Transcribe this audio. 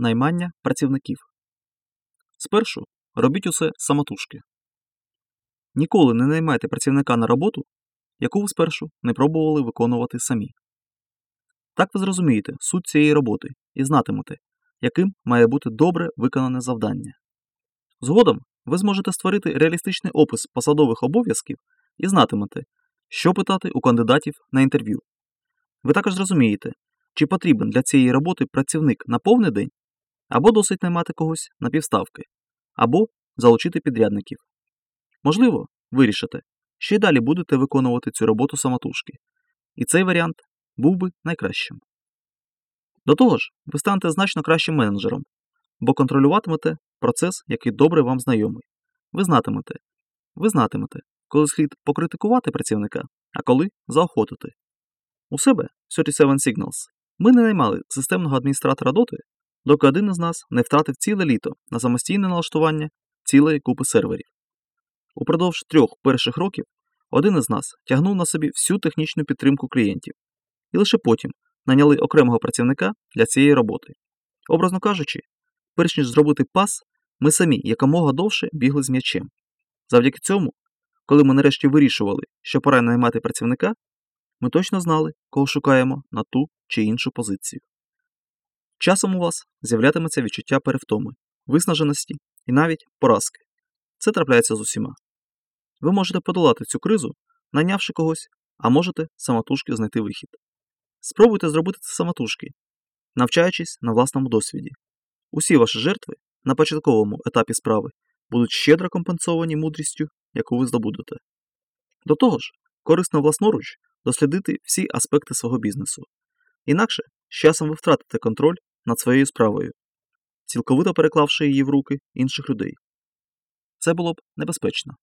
Наймання працівників. Спершу робіть усе самотужки. Ніколи не наймайте працівника на роботу, яку ви спершу не пробували виконувати самі. Так ви зрозумієте суть цієї роботи і знатимете, яким має бути добре виконане завдання. Згодом ви зможете створити реалістичний опис посадових обов'язків і знатимете, що питати у кандидатів на інтерв'ю. Ви також зрозумієте, чи потрібен для цієї роботи працівник на повний день, або досить наймати когось на півставки, або залучити підрядників. Можливо, вирішите, що й далі будете виконувати цю роботу самотужки, і цей варіант був би найкращим. До того ж, ви станете значно кращим менеджером, бо контролюватимете процес, який добре вам знайомий. Ви знатимете, ви знатимете, коли слід покритикувати працівника, а коли заохотити. У себе в 37 Signals ми не наймали системного адміністратора доти, доки один із нас не втратив ціле літо на самостійне налаштування цілої купи серверів. Упродовж трьох перших років один із нас тягнув на собі всю технічну підтримку клієнтів, і лише потім наняли окремого працівника для цієї роботи. Образно кажучи, перш ніж зробити пас, ми самі якомога довше бігли з м'ячем. Завдяки цьому, коли ми нарешті вирішували, що пора наймати працівника, ми точно знали, кого шукаємо на ту чи іншу позицію. Часом у вас з'являтиметься відчуття перевтоми, виснаженості і навіть поразки. Це трапляється з усіма. Ви можете подолати цю кризу, найнявши когось, а можете самотужки знайти вихід. Спробуйте зробити це самотужки, навчаючись на власному досвіді. Усі ваші жертви на початковому етапі справи будуть щедро компенсовані мудрістю, яку ви здобудете. До того ж, корисно власноруч дослідити всі аспекти свого бізнесу. Інакше з часом ви втратите контроль над своєю справою, цілковито переклавши її в руки інших людей. Це було б небезпечно.